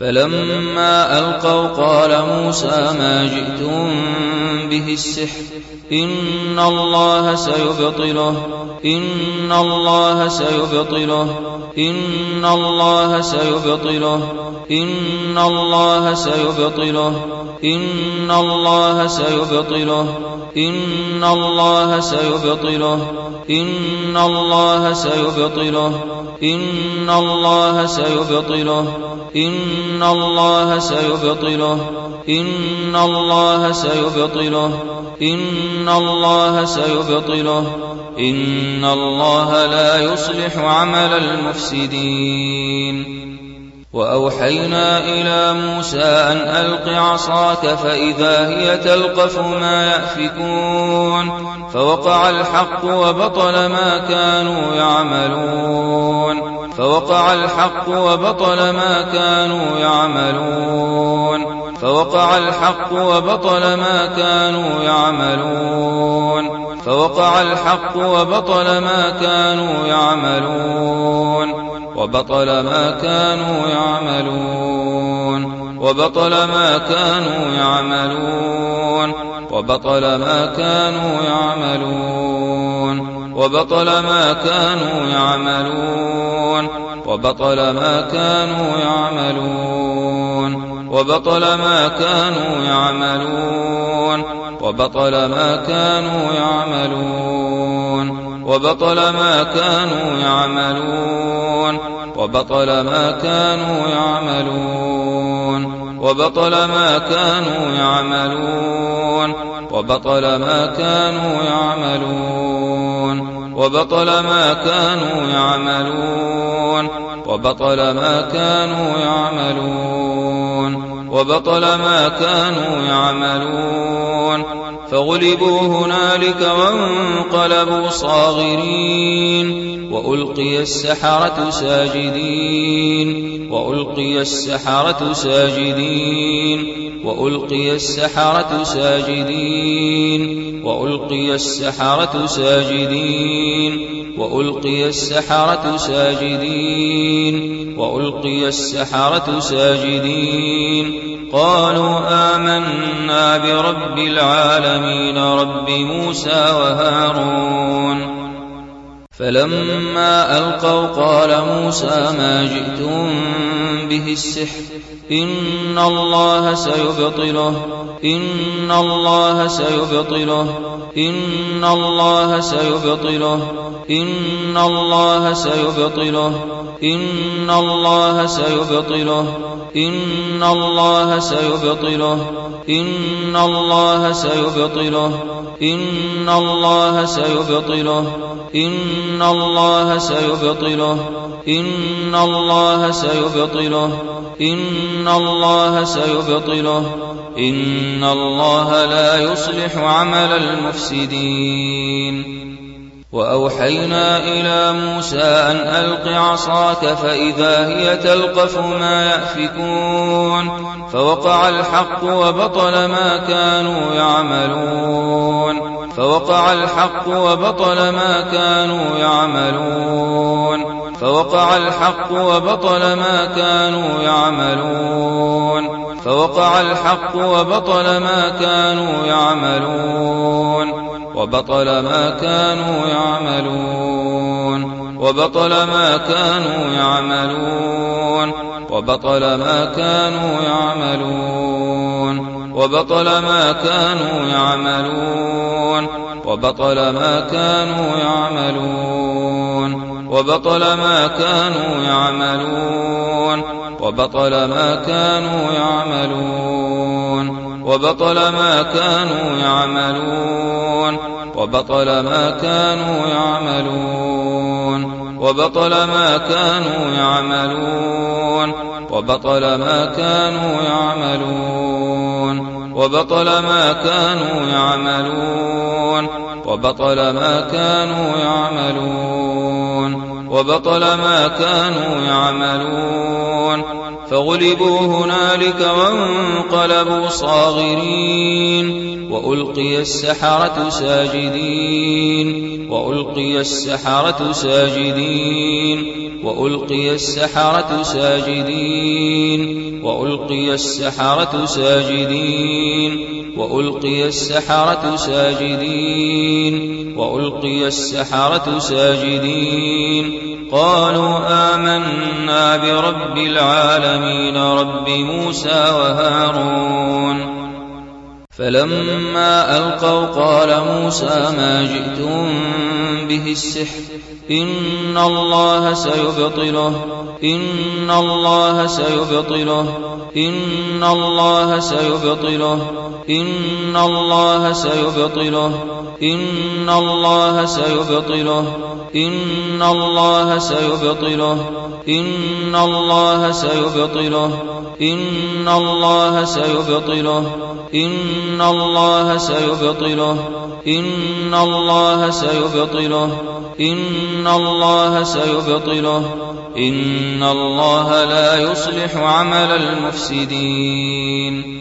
فلما ألقوا قال موسى ما جئتم به السحر إن الله سيبطله إن الله سيبطله إن الله سيبطله إن الله سيبطله إن الله سيبطله إن الله سيبطله إن الله سيبطله إن الله سيبطله إن الله سيبطله إن الله سيبطله إن الله سيبطله. إن الله لا يصلح عمل المفسدين. وأوحينا إلى موسى أن ألق عصاك فإذا هي تلقف ما يأفكون. فوقع الحق وبطل ما كانوا يعملون. فوقع الحق وبطل ما كانوا يعملون. فوقع الحق وبطل ما كانوا يعملون. فوقع الحق وبطل ما كانوا يعملون. وبطل ما كانوا يعملون. وبطل ما كانوا يعملون. وبطل ما كانوا يعملون. وبطل ما كانوا يعملون. وبطل ما كانوا يعملون. وبطل ما كانوا يعملون. وبطل ما كانوا يعملون. وبطل ما كانوا يعملون. وبطل ما كانوا يعملون. وبطل ما كانوا يعملون. وبطل ما كانوا يعملون. وبطل ما كانوا يعملون. وبطل ما كانوا يعملون. وبطل ما كانوا يعملون. فغلبوا هنالك وانقلبوا صاغرين. وألقي السحرة ساجدين. وألقي السحرة ساجدين. وألقي السحرة ساجدين. وألقي السحرة ساجدين. وألقي السحرة ساجدين. وألقي السحرة ساجدين. قالوا آمنا برب العالمين رب موسى وهارون. فلما ألقوا قال موسى ما جئتم به السحر إن الله سيبطله إن الله سيبطله إن الله سيبطله إن الله سيبطله إن الله سيبطله إن الله سيبطله إن الله سيبطله إن الله سيبطله إن الله سيبطله إن الله سيبطله إن الله سيبطله. إن الله لا يصلح عمل المفسدين. وأوحينا إلى موسى أن ألق عصاك فإذا هي تلقف ما يأفكون. فوقع الحق وبطل ما كانوا يعملون. فوقع الحق وبطل ما كانوا يعملون. فوقع الحق وبطل ما كانوا يعملون. فوقع الحق وبطل ما كانوا يعملون. وبطل ما كانوا يعملون. وبطل ما كانوا يعملون. وبطل ما كانوا يعملون. وبطل ما كانوا يعملون. وبطل ما كانوا يعملون. وبطل ما كانوا يعملون. وبطل ما كانوا يعملون. وبطل ما كانوا يعملون. وبطل ما كانوا يعملون. وبطل ما كانوا يعملون. وبطل ما كانوا يعملون. وبطل ما كانوا يعملون وبطل ما كانوا يعملون. وبطل ما كانوا يعملون. فغلبوا هنالك وانقلبوا صاغرين. وألقي السحرة ساجدين. وألقي السحرة ساجدين. وألقي السحرة ساجدين. وألقي السحرة ساجدين. وألقي السحرة ساجدين. وألقي السحرة ساجدين. قالوا آمنا برب العالمين رب موسى وهارون. فلما ألقوا قال موسى ما جئتم به السحر. إن الله سيبطله إن الله سيبطله إن الله سيبطله إن الله سيبطله إن الله سيبطله إن الله سيبطله إن الله سيبطله إن الله سيبطله إن الله سيبطله إن الله سيبطله إن الله سيبطله إن الله لا يصلح عمل المفسدين.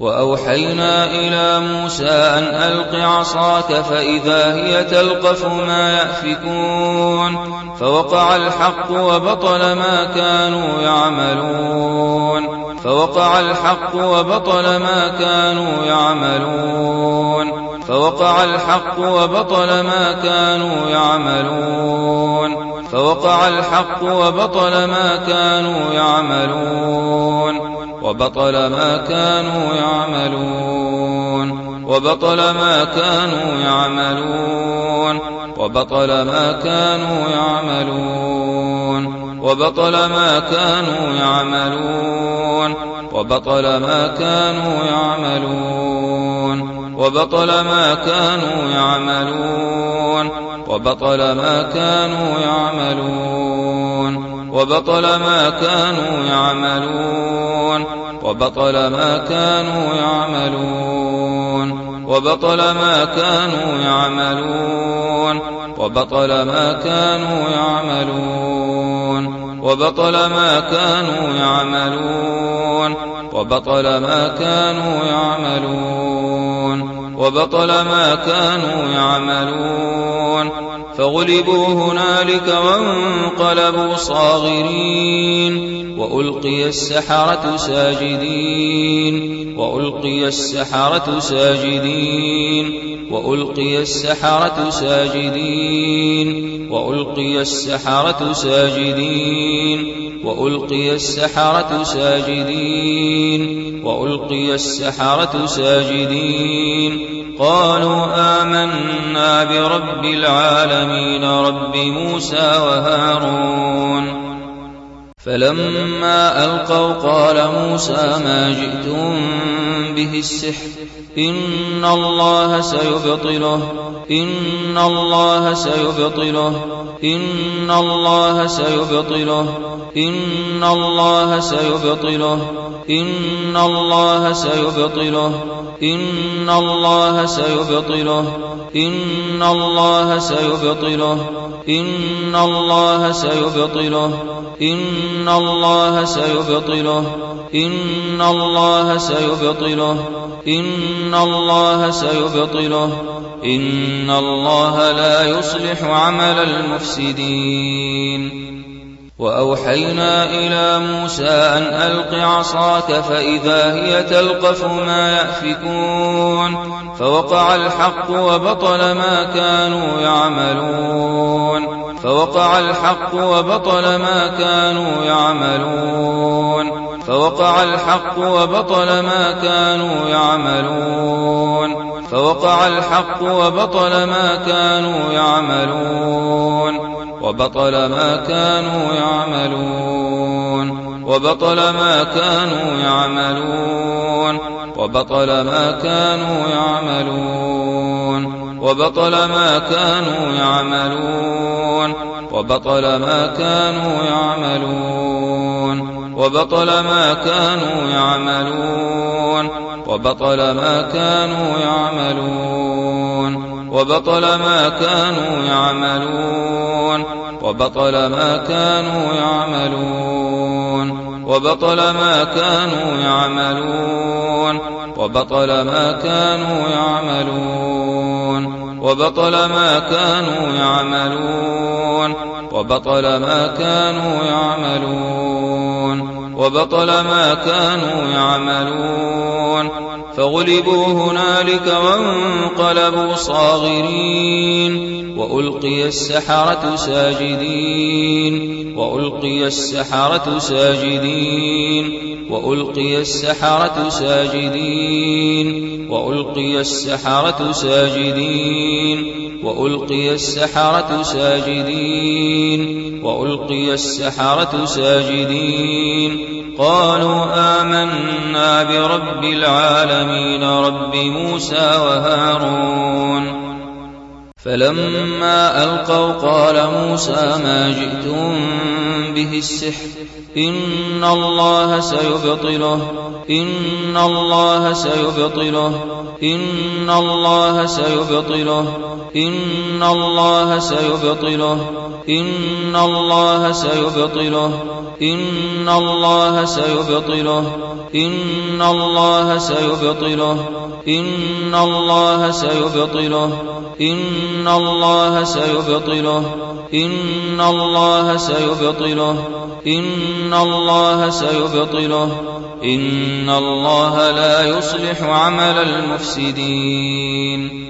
وأوحينا إلى موسى أن ألق عصاك فإذا هي تلقف ما يأفكون. فوقع الحق وبطل ما كانوا يعملون. فوقع الحق وبطل ما كانوا يعملون. فوقع الحق وبطل ما كانوا يعملون. فوقع الحق وبطل ما كانوا يعملون. وبطل ما كانوا يعملون. وبطل ما كانوا يعملون. وبطل ما كانوا يعملون. وبطل ما كانوا يعملون. وبطل ما كانوا يعملون. وبطل ما كانوا يعملون. وبطل ما كانوا يعملون. وبطل ما كانوا يعملون. وبطل ما كانوا يعملون. وبطل ما كانوا يعملون. وبطل ما كانوا يعملون. وبطل ما كانوا يعملون وبطل ما كانوا يعملون. وبطل ما كانوا يعملون. فغلبوا هنالك وانقلبوا صاغرين. وألقي السحرة ساجدين. وألقي السحرة ساجدين. وألقي السحرة ساجدين. وألقي السحرة ساجدين. وألقي السحرة ساجدين. وألقي السحرة ساجدين. قالوا آمنا برب العالمين رب موسى وهارون. فلما ألقوا قال موسى ما جئتم به السحر. إن الله سيبطله إن الله سيبطله إن الله سيبطله إن الله سيبطله إن الله سيبطله إن الله سيبطله إن الله سيبطله إن الله سيبطله إن الله سيبطله إن الله سيبطله إن الله سيبطله إن الله لا يصلح عمل المفسدين. وأوحينا إلى موسى أن ألق عصاك فإذا هي تلقف ما يأفكون. فوقع الحق وبطل ما كانوا يعملون. فوقع الحق وبطل ما كانوا يعملون. فوقع الحق وبطل ما كانوا يعملون. فوقع الحق وبطل ما كانوا يعملون. وبطل ما كانوا يعملون. وبطل ما كانوا يعملون. وبطل ما كانوا يعملون. وبطل ما كانوا يعملون. وبطل ما كانوا يعملون. وبطل ما كانوا يعملون. وبطل ما كانوا يعملون. وبطل ما كانوا يعملون. وبطل ما كانوا يعملون. وبطل ما كانوا يعملون. وبطل ما كانوا يعملون. وبطل ما كانوا يعملون. وبطل ما كانوا يعملون. وبطل ما كانوا يعملون. فغلبوا هنالك وانقلبوا صاغرين. وألقي السحرة ساجدين. وألقي السحرة ساجدين. وألقي السحرة ساجدين. وألقي السحرة ساجدين. وألقي السحرة ساجدين. وألقي السحرة ساجدين. قالوا آمنا برب العالمين رب موسى وهارون. فلما ألقوا قال موسى ما جئتم به السحر. إن الله سيبطله إن الله سيبطله إن الله سيبطله إن الله سيبطله إن الله سيبطله إن الله سيبطله إن الله سيبطله إن الله سيبطله إن الله سيبطله إن الله سيبطله إن الله سيبطله إن الله لا يصلح عمل المفسدين.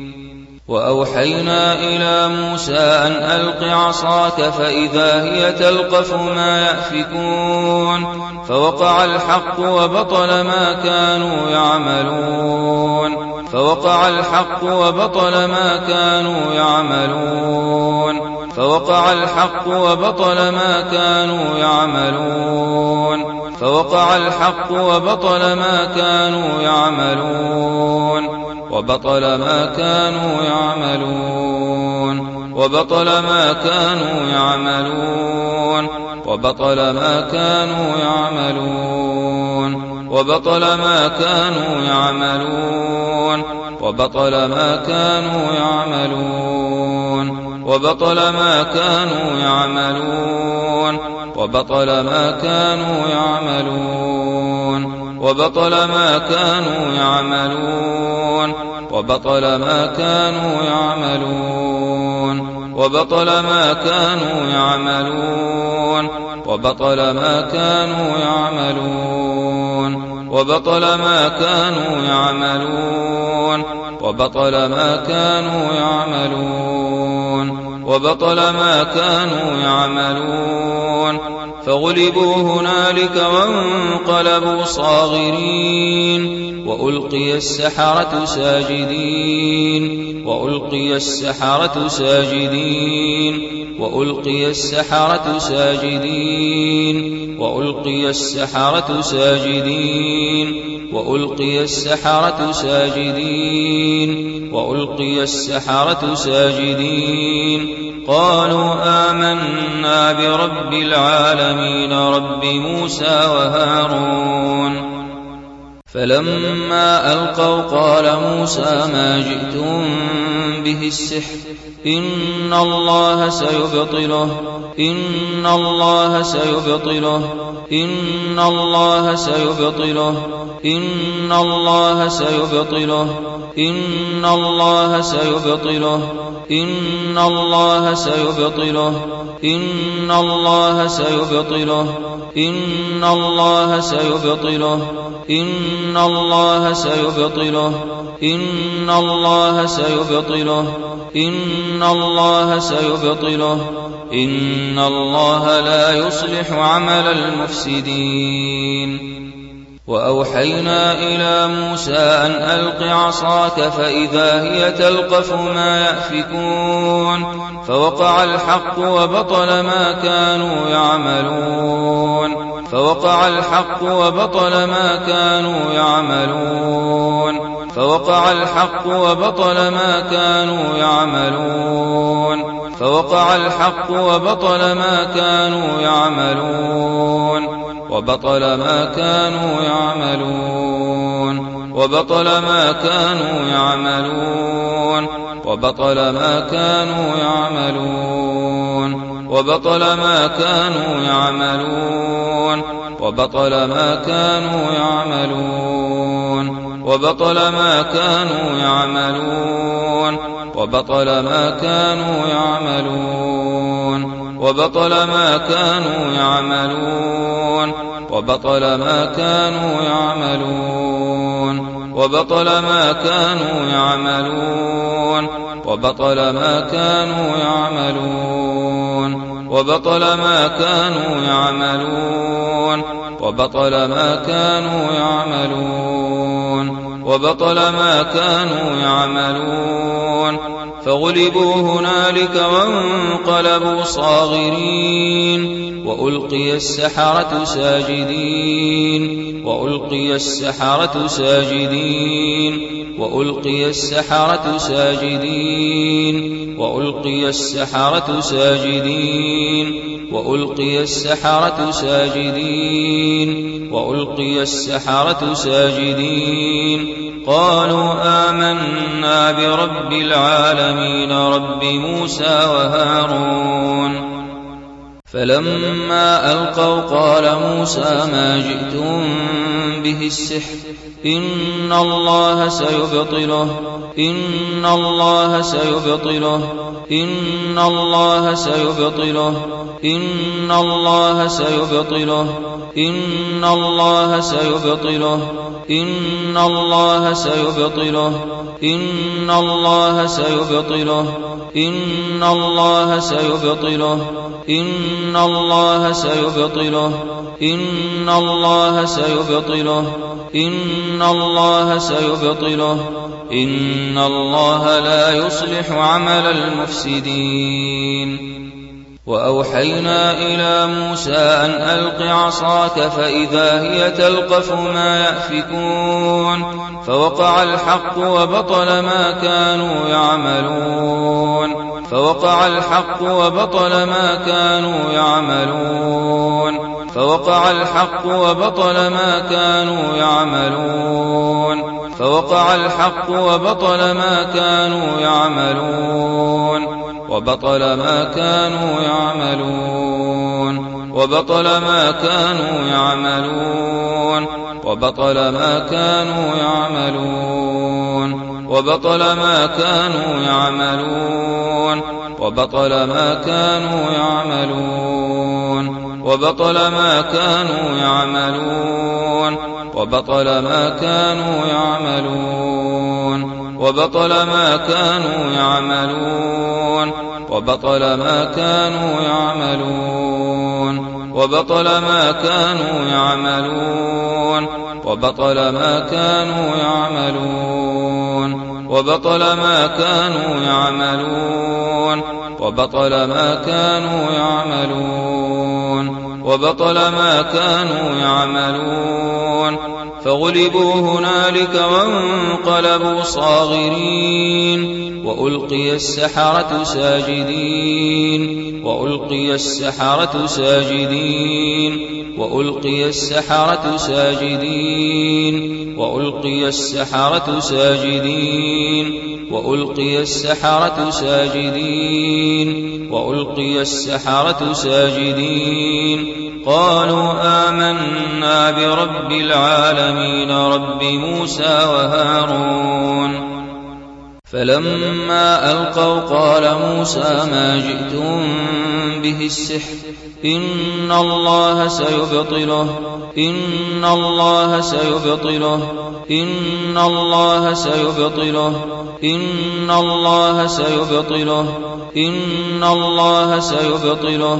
وأوحينا إلى موسى أن ألق عصاك فإذا هي تلقف ما يأفكون. فوقع الحق وبطل ما كانوا يعملون. فوقع الحق وبطل ما كانوا يعملون. فوقع الحق وبطل ما كانوا يعملون. فوقع الحق وبطل ما كانوا يعملون. وبطل ما كانوا يعملون. وبطل ما كانوا يعملون. وبطل ما كانوا يعملون. وبطل ما كانوا يعملون. وبطل ما كانوا يعملون. وبطل ما كانوا يعملون. وبطل ما كانوا يعملون. وبطل ما كانوا يعملون. وبطل ما كانوا يعملون. وبطل ما كانوا يعملون. وبطل ما كانوا يعملون. وبطل ما كانوا يعملون. وبطل ما كانوا يعملون. وبطل ما كانوا يعملون. فغلبوا هنالك وانقلبوا صاغرين. وألقي السحرة ساجدين. وألقي السحرة ساجدين. وألقي السحرة ساجدين. وألقي السحرة ساجدين. وألقي السحرة ساجدين. وألقي السحرة ساجدين. قالوا آمنا برب العالمين رب موسى وهارون. فلما ألقوا قال موسى ما جئتم به السحر إن الله سيبطله إن الله سيبطله إن الله سيبطله إن الله سيبطله إن الله سيبطله إن الله سيبطله إن الله سيبطله إن الله سيبطله إن الله سيبطله إن الله سيبطله إن الله سيبطله. إن الله لا يصلح عمل المفسدين. وأوحينا إلى موسى أن ألق عصاك فإذا هي تلقف ما يأفكون. فوقع الحق وبطل ما كانوا يعملون. فوقع الحق وبطل ما كانوا يعملون. فوقع الحق وبطل ما كانوا يعملون. فوقع الحق وبطل ما كانوا يعملون. وبطل ما كانوا يعملون. وبطل ما كانوا يعملون. وبطل ما كانوا يعملون. وبطل ما كانوا يعملون. وبطل ما كانوا يعملون. وبطل ما كانوا يعملون. وبطل ما كانوا يعملون. وبطل ما كانوا يعملون. وبطل ما كانوا يعملون. وبطل ما كانوا يعملون. وبطل ما كانوا يعملون. وبطل ما كانوا يعملون وبطل ما كانوا يعملون. وبطل ما كانوا يعملون. فغلبوا هنالك وانقلبوا صاغرين. وألقي السحرة ساجدين. وألقي السحرة ساجدين. وألقي السحرة ساجدين. وألقي السحرة ساجدين. وألقي السحرة ساجدين. وألقي السحرة ساجدين. قالوا آمنا برب العالمين رب موسى وهارون. فلما ألقوا قال موسى ما جئتم به السحر إن الله سيبطله إن الله سيبطله إن الله سيبطله إن الله سيبطله إن الله سيبطله إن الله سيبطله إن الله سيبطله إن الله سيبطله إن الله سيبطله. إن الله سيبطله. إن الله سيبطله. إن الله لا يصلح عمل المفسدين. وأوحينا إلى موسى أن ألق عصاك فإذا هي تلقف ما يأفكون. فوقع الحق وبطل ما كانوا يعملون. فوقع الحق وبطل ما كانوا يعملون. فوقع الحق وبطل ما كانوا يعملون. فوقع الحق وبطل ما كانوا يعملون. وبطل ما كانوا يعملون. وبطل ما كانوا يعملون. وبطل ما كانوا يعملون. وبطل ما كانوا يعملون. وبطل ما كانوا يعملون. وبطل ما كانوا يعملون. وبطل ما كانوا يعملون. وبطل ما كانوا يعملون. وبطل ما كانوا يعملون. وبطل ما كانوا يعملون. وبطل ما كانوا يعملون. وبطل ما كانوا يعملون. وبطل ما كانوا يعملون. وبطل ما كانوا يعملون. فغلبوا هنالك وانقلبوا صاغرين. وألقي السحرة ساجدين. وألقي السحرة ساجدين. وألقي السحرة ساجدين. وألقي السحرة ساجدين. وألقي السحرة ساجدين. وألقي السحرة ساجدين. قالوا آمنا برب العالمين رب موسى وهارون. فلما ألقوا قال موسى ما جئتم به السحر. إن الله سيبطله إن الله سيبطله إن الله سيبطله إن الله سيبطله إن الله سيبطله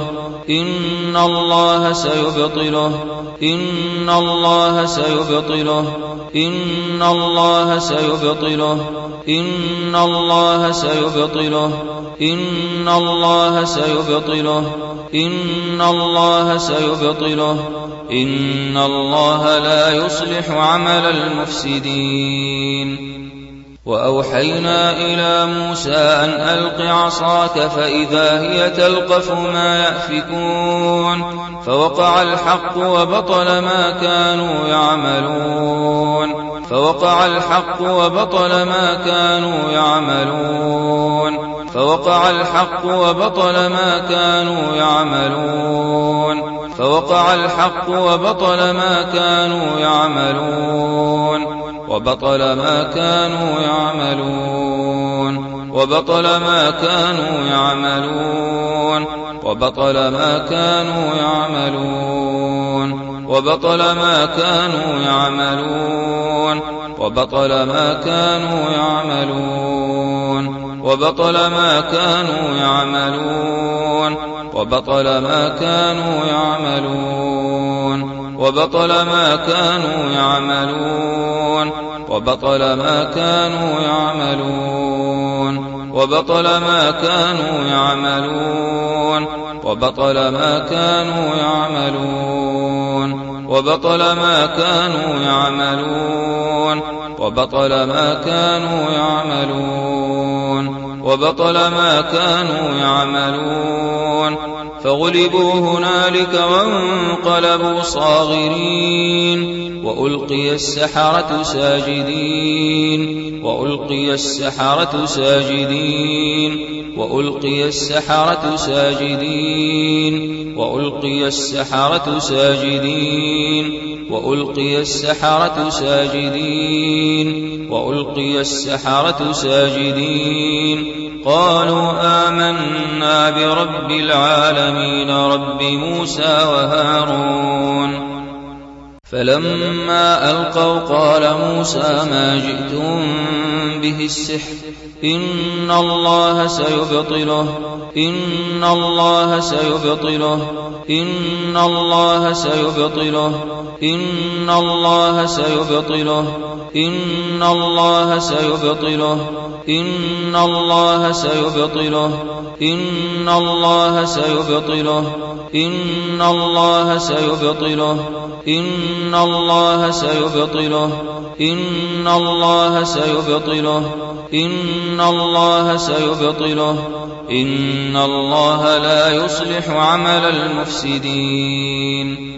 إن الله سيبطله إن الله سيبطله إن الله سيبطله إن الله سيبطله إن الله سيبطله إن الله سيبطله إن الله لا يصلح عمل المفسدين. وأوحينا إلى موسى أن ألق عصاك فإذا هي تلقف ما يأفكون. فوقع الحق وبطل ما كانوا يعملون. فوقع الحق وبطل ما كانوا يعملون. فوقع الحق وبطل ما كانوا يعملون. فوقع الحق وبطل ما كانوا يعملون. وبطل ما كانوا يعملون. وبطل ما كانوا يعملون. وبطل ما كانوا يعملون. وبطل ما كانوا يعملون. وبطل ما كانوا يعملون. وبطل ما كانوا يعملون. وبطل ما كانوا يعملون. وبطل ما كانوا يعملون. وبطل ما كانوا يعملون. وبطل ما كانوا يعملون. وبطل ما كانوا يعملون. وبطل ما كانوا يعملون. وبطل ما كانوا يعملون. وبطل ما كانوا يعملون. فغلبوا هنالك وانقلبوا صاغرين. وألقي السحرة ساجدين. وألقي السحرة ساجدين. وألقي السحرة ساجدين وألقي السحرة ساجدين وألقي السحرة ساجدين وألقي السحرة ساجدين. قالوا آمنا برب العالمين رب موسى وهارون. فلما ألقوا قال موسى ما جئتم به السحر إن الله سيبطله إن الله سيبطله إن الله سيبطله إن الله سيبطله إن الله سيبطله إن الله سيبطله إن الله سيبطله إن الله سيبطله إن الله سيبطله إن الله سيبطله إن الله سيبطله. إن الله لا يصلح عمل المفسدين.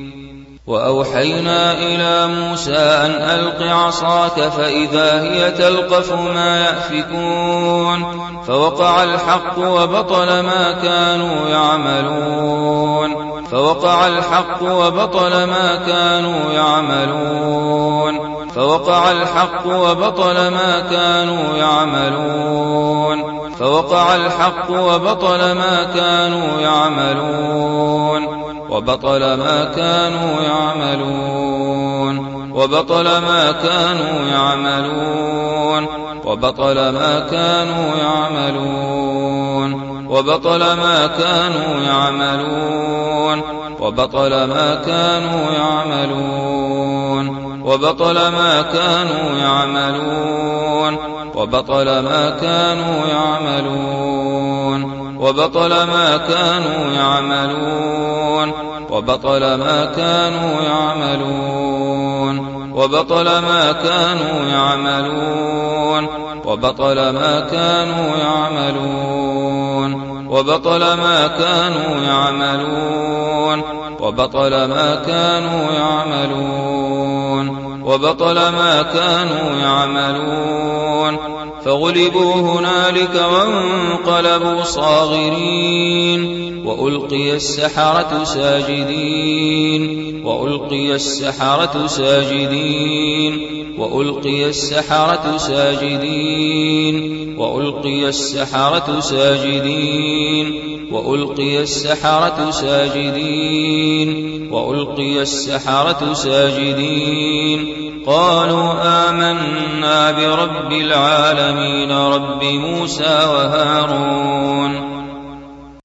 وأوحينا إلى موسى أن ألق عصاك فإذا هي تلقف ما يأفكون. فوقع الحق وبطل ما كانوا يعملون. فوقع الحق وبطل ما كانوا يعملون. فوقع الحق وبطل ما كانوا يعملون. فوقع الحق وبطل ما كانوا يعملون. وبطل ما كانوا يعملون. وبطل ما كانوا يعملون. وبطل ما كانوا يعملون. وبطل ما كانوا يعملون. وبطل ما كانوا يعملون. وبطل ما كانوا يعملون. وبطل ما كانوا يعملون. وبطل ما كانوا يعملون. وبطل ما كانوا يعملون. وبطل ما كانوا يعملون. وبطل ما كانوا يعملون. وبطل ما كانوا يعملون. وبطل ما كانوا يعملون. وبطل ما كانوا يعملون. فغلبوا هنالك وانقلبوا صاغرين وألقي السحرة ساجدين وألقي السحرة ساجدين وألقي السحرة ساجدين وألقي السحرة ساجدين وألقي السحرة ساجدين وألقي السحرة ساجدين قالوا آمنا برب العالمين رب موسى وهارون.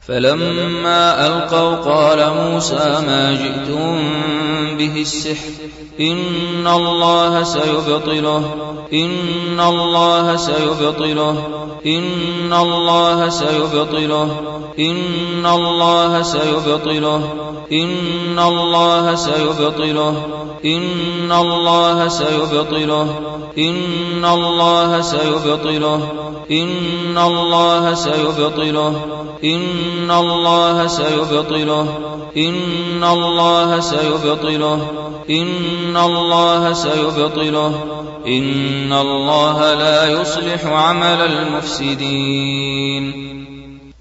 فلما ألقوا قال موسى ما جئتم به السحر إن الله سيبطله إن الله سيبطله إن الله سيبطله إن الله سيبطله إن الله سيبطله إن الله سيبطله إن الله سيبطله إن الله سيبطله إن الله سيبطله إن الله سيبطله إن الله سيبطله. إن الله لا يصلح عمل المفسدين.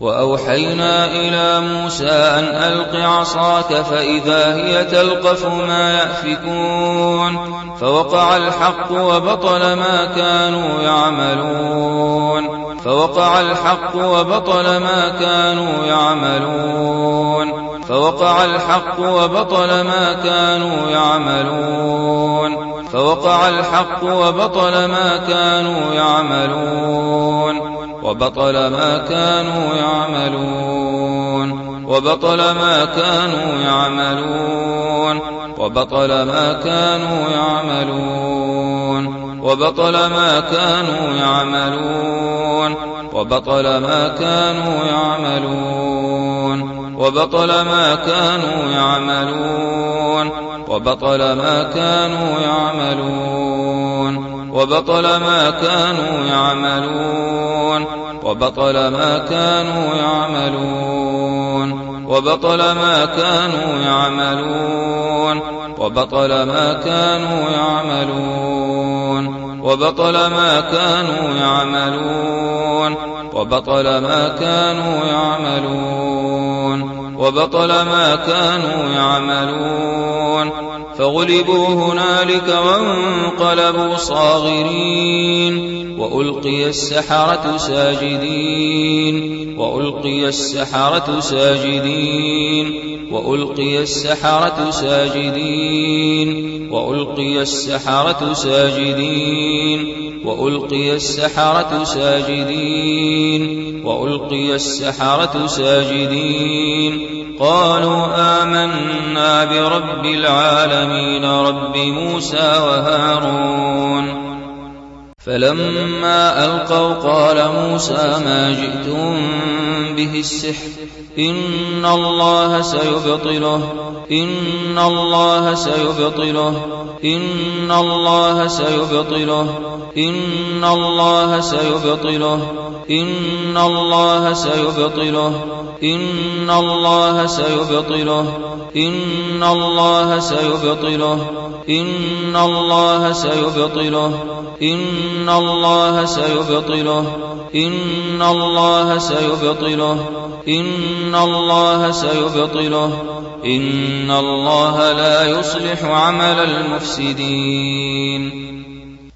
وأوحينا إلى موسى أن ألق عصاك فإذا هي تلقف ما يأفكون. فوقع الحق وبطل ما كانوا يعملون. فوقع الحق وبطل ما كانوا يعملون. فوقع الحق وبطل ما كانوا يعملون. فوقع الحق وبطل ما كانوا يعملون. وبطل ما كانوا يعملون. وبطل ما كانوا يعملون. وبطل ما كانوا يعملون. وبطل ما كانوا يعملون. وبطل ما كانوا يعملون. وبطل ما كانوا يعملون. وبطل ما كانوا يعملون. وبطل ما كانوا يعملون. وبطل ما كانوا يعملون. وبطل ما كانوا يعملون. وبطل ما كانوا يعملون. وبطل ما كانوا يعملون. وبطل ما كانوا يعملون. وبطل ما كانوا يعملون. فغلبوا هنالك وانقلبوا صاغرين. وألقي السحرة ساجدين. وألقي السحرة ساجدين. وألقي السحرة ساجدين. وألقي السحرة ساجدين. وألقي السحرة ساجدين. وألقي السحرة ساجدين. قالوا آمنا برب العالمين رب موسى وهارون. فلما ألقوا قال موسى ما جئتم به السحر. إن الله سيبطله إن الله سيبطله إن الله سيبطله إن الله سيبطله إن الله سيبطله إن الله سيبطله إن الله سيبطله إن الله سيبطله إن الله سيبطله إن الله سيبطله إن الله سيبطله. إن الله لا يصلح عمل المفسدين.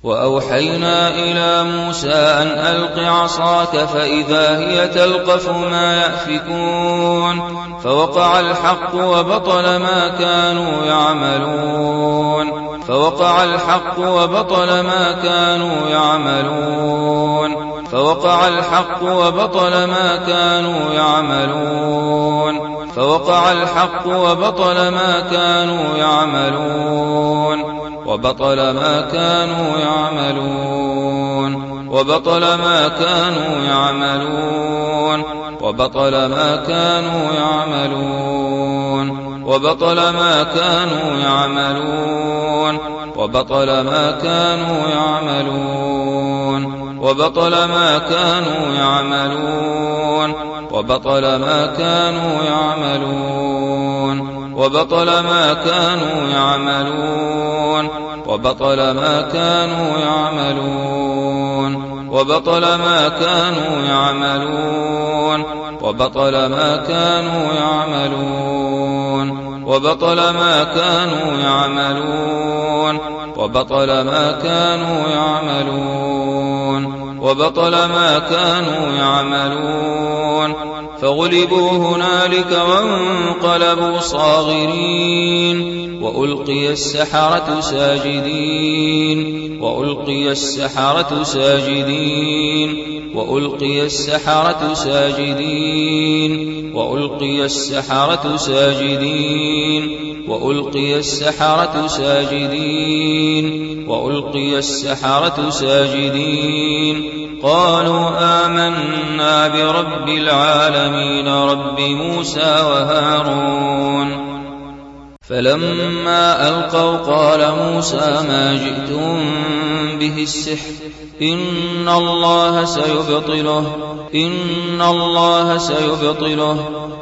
وأوحينا إلى موسى أن ألق عصاك فإذا هي تلقف ما يأفكون. فوقع الحق وبطل ما كانوا يعملون. فوقع الحق وبطل ما كانوا يعملون. فوقع الحق وبطل ما كانوا يعملون. فوقع الحق وبطل ما كانوا يعملون. وبطل ما كانوا يعملون. وبطل ما كانوا يعملون. وبطل ما كانوا يعملون. وبطل ما كانوا يعملون. وبطل ما كانوا يعملون. وبطل ما كانوا يعملون. وبطل ما كانوا يعملون. وبطل ما كانوا يعملون. وبطل ما كانوا يعملون. وبطل ما كانوا يعملون. وبطل ما كانوا يعملون. وبطل ما كانوا يعملون. وبطل ما كانوا يعملون. وبطل ما كانوا يعملون. فغلبوا هنالك وانقلبوا صاغرين. وألقي السحرة ساجدين. وألقي السحرة ساجدين. وألقي السحرة ساجدين. وألقي السحرة ساجدين. وألقي السحرة ساجدين. وألقي السحرة ساجدين. قالوا آمنا برب العالمين رب موسى وهارون. فلما ألقوا قال موسى ما جئتم به السحر. إن الله سيبطله. إن الله سيبطله.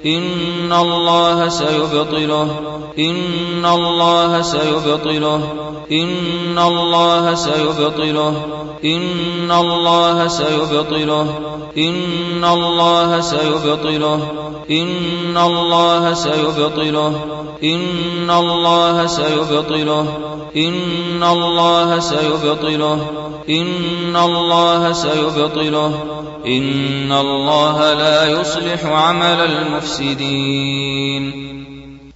إن الله سيبطله. إن الله سيبطله. إن الله سيبطله. إن الله سيبطله. إن الله سيبطله. إن الله سيبطله. إن الله سيبطله. إن الله سيبطله. إن الله سيبطله. إن الله لا يصلح عمل المفسدين.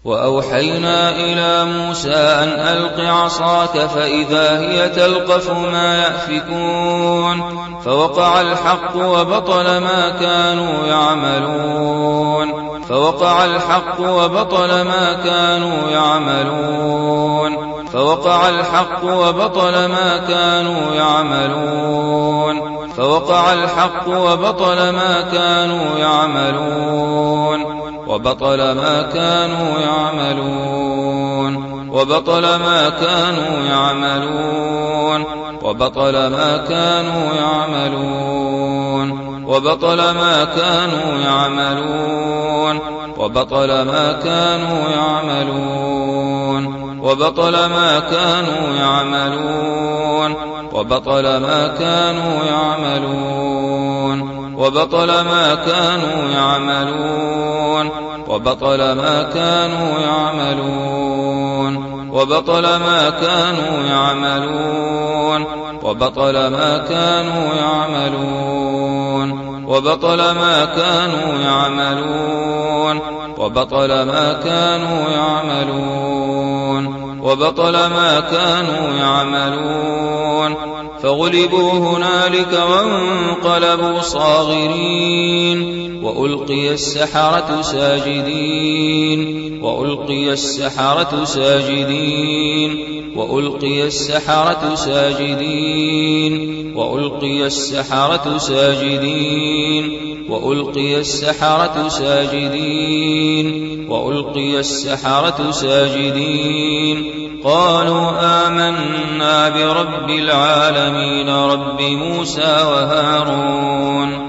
وأوحينا إلى موسى أن ألق عصاك فإذا هي تلقف ما يأفكون. فوقع الحق وبطل ما كانوا يعملون. فوقع الحق وبطل ما كانوا يعملون. فوقع الحق وبطل ما كانوا يعملون. فوقع الحق وبطل ما كانوا يعملون. وبطل ما كانوا يعملون. وبطل ما كانوا يعملون. وبطل ما كانوا يعملون. وبطل ما كانوا يعملون. وبطل ما كانوا يعملون. وبطل ما كانوا يعملون. وبطل ما كانوا يعملون. وبطل ما كانوا يعملون. وبطل ما كانوا يعملون. وبطل ما كانوا يعملون. وبطل ما كانوا يعملون. وبطل ما كانوا يعملون. وبطل ما كانوا يعملون. وبطل ما كانوا يعملون. فغلبوا هنالك وانقلبوا صاغرين وألقي السحرة ساجدين وألقي السحرة ساجدين وألقي السحرة ساجدين وألقي السحرة ساجدين وألقي السحرة ساجدين وألقي السحرة ساجدين قالوا آمنا برب العالمين رب موسى وهارون.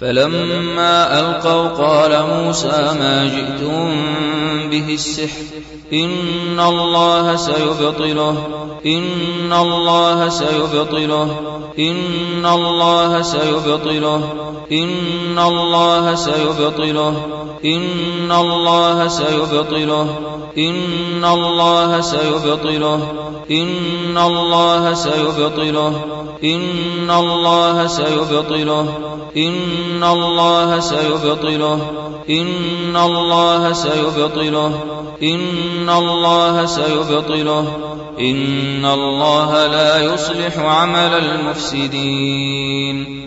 فلما ألقوا قال موسى ما جئتم به السحر إن الله سيبطله إن الله سيبطله إن الله سيبطله إن الله سيبطله إن الله سيبطله إن الله سيبطله إن الله سيبطله إن الله سيبطله إن الله سيبطله إن الله سيبطله إن الله سيبطله. إن الله لا يصلح عمل المفسدين.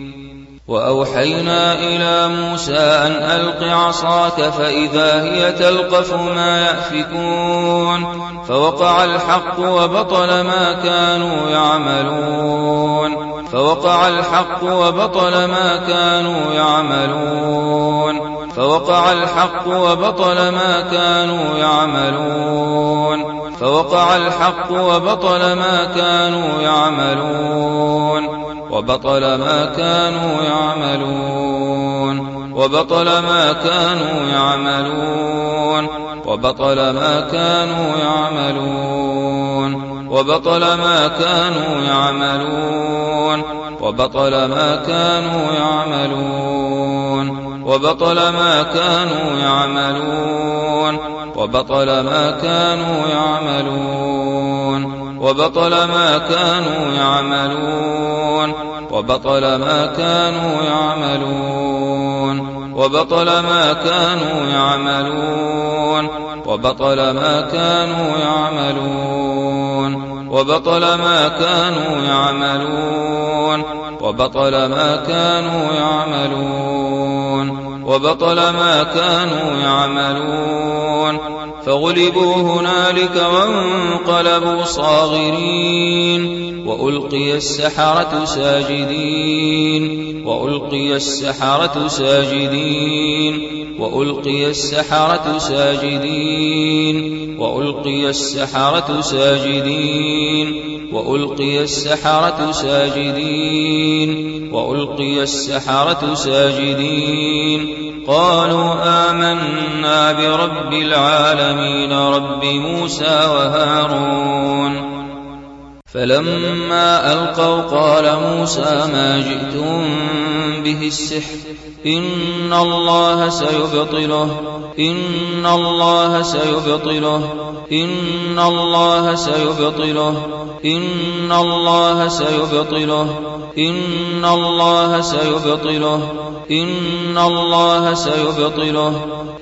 وأوحينا إلى موسى أن ألق عصاك فإذا هي تلقف ما يأفكون. فوقع الحق وبطل ما كانوا يعملون. فوقع الحق وبطل ما كانوا يعملون. فوقع الحق وبطل ما كانوا يعملون. فوقع الحق وبطل ما كانوا يعملون. وبطل ما كانوا يعملون. وبطل ما كانوا يعملون. وبطل ما كانوا يعملون. وبطل ما كانوا يعملون. وبطل ما كانوا يعملون. وبطل ما كانوا يعملون. وبطل ما كانوا يعملون. وبطل ما كانوا يعملون. وبطل ما كانوا يعملون. وبطل ما كانوا يعملون. وبطل ما كانوا يعملون. وبطل ما كانوا يعملون. وبطل ما كانوا يعملون. وبطل ما كانوا يعملون. فغلبوا هنالك وانقلبوا صاغرين. وألقي السحرة ساجدين. وألقي السحرة ساجدين. وألقي السحرة ساجدين. وألقي السحرة ساجدين. وألقي السحرة ساجدين. وألقي السحرة ساجدين. قالوا آمنا برب العالمين رب موسى وهارون. فلما ألقوا قال موسى ما جئتم به السحر. إن الله سيبطله إن الله سيبطله إن الله سيبطله إن الله سيبطله إن الله سيبطله إن الله سيبطله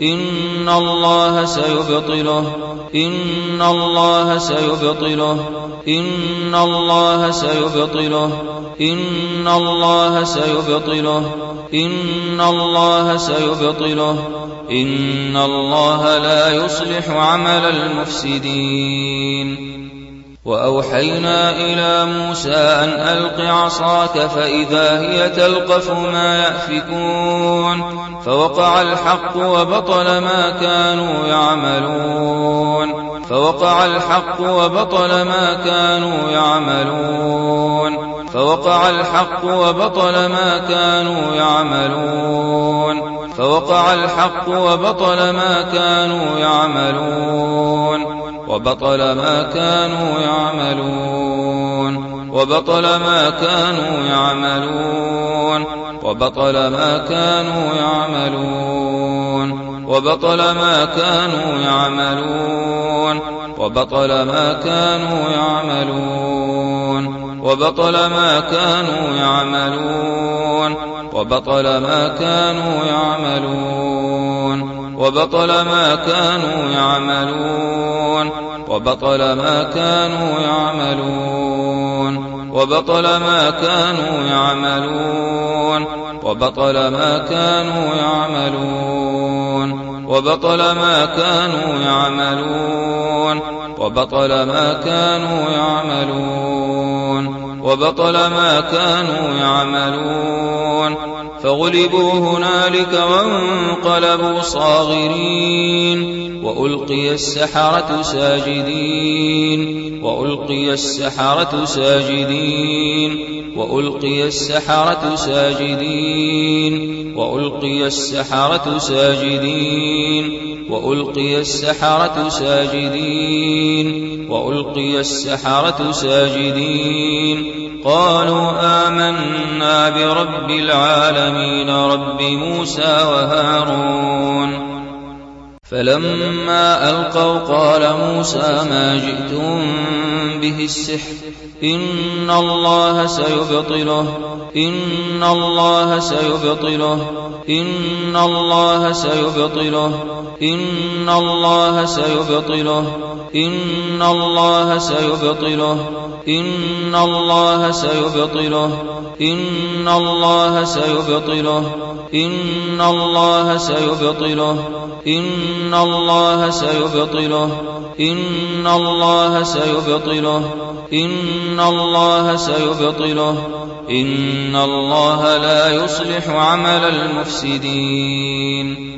إن الله سيبطله إن الله سيبطله إن الله سيبطله إن الله سيبطله إن الله سيبطله. إن الله لا يصلح عمل المفسدين. وأوحينا إلى موسى أن ألق عصاك فإذا هي تلقف ما يأفكون. فوقع الحق وبطل ما كانوا يعملون. فوقع الحق وبطل ما كانوا يعملون. فوقع الحق وبطل ما كانوا يعملون. فوقع الحق وبطل ما كانوا يعملون. وبطل ما كانوا يعملون. وبطل ما كانوا يعملون. وبطل ما كانوا يعملون. وبطل ما كانوا يعملون. وبطل ما كانوا يعملون. وبطل ما كانوا يعملون. وبطل ما كانوا يعملون. وبطل ما كانوا يعملون. وبطل ما كانوا يعملون. وبطل ما كانوا يعملون. وبطل ما كانوا يعملون. وبطل ما كانوا يعملون وبطل ما كانوا يعملون وبطل ما كانوا يعملون. فغلبوا هنالك وانقلبوا صاغرين وألقي السحرة ساجدين وألقي السحرة ساجدين وألقي السحرة ساجدين. وألقي السحرة ساجدين وألقي السحرة ساجدين وألقي السحرة ساجدين. قالوا آمنا برب العالمين رب موسى وهارون. فلما ألقوا قال موسى ما جئتم به السحر إن الله سيبطله إن الله سيبطله إن الله سيبطله إن الله سيبطله إن الله سيبطله إن الله سيبطله إن الله سيبطله إن الله سيبطله إن الله سيبطله إن الله سيبطله إن الله سيبطله إن الله لا يصلح عمل المفسدين.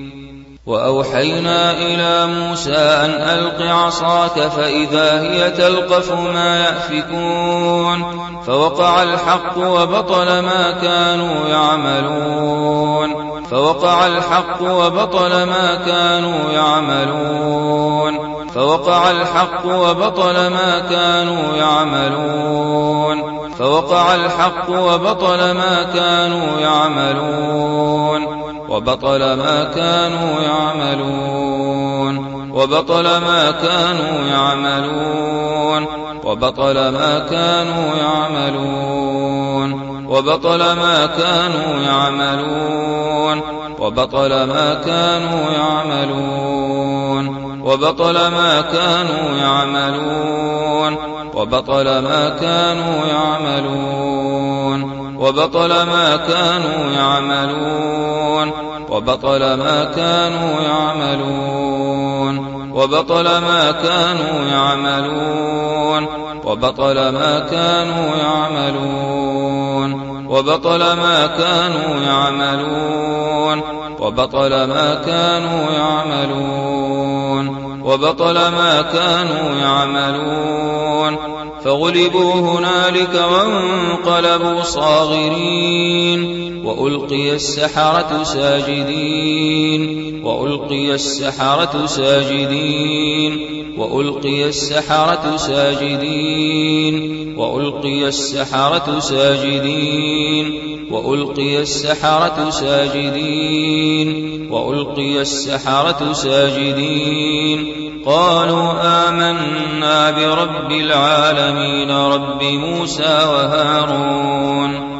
وأوحينا إلى موسى أن ألق عصاك فإذا هي تلقف ما يأفكون. فوقع الحق وبطل ما كانوا يعملون. فوقع الحق وبطل ما كانوا يعملون. فوقع الحق وبطل ما كانوا يعملون. فوقع الحق وبطل ما كانوا يعملون. وبطل ما كانوا يعملون. وبطل ما كانوا يعملون. وبطل ما كانوا يعملون. وبطل ما كانوا يعملون. وبطل ما كانوا يعملون. وبطل ما كانوا يعملون. وبطل ما كانوا يعملون. وبطل ما كانوا يعملون. وبطل ما كانوا يعملون. وبطل ما كانوا يعملون. وبطل ما كانوا يعملون. وبطل ما كانوا يعملون وبطل ما كانوا يعملون. وبطل ما كانوا يعملون. فغلبوا هنالك وانقلبوا صاغرين. وألقي السحرة ساجدين. وألقي السحرة ساجدين. وألقي السحرة ساجدين. وألقي السحرة ساجدين. وألقي السحرة ساجدين. وألقي السحرة ساجدين. قالوا آمنا برب العالمين رب موسى وهارون.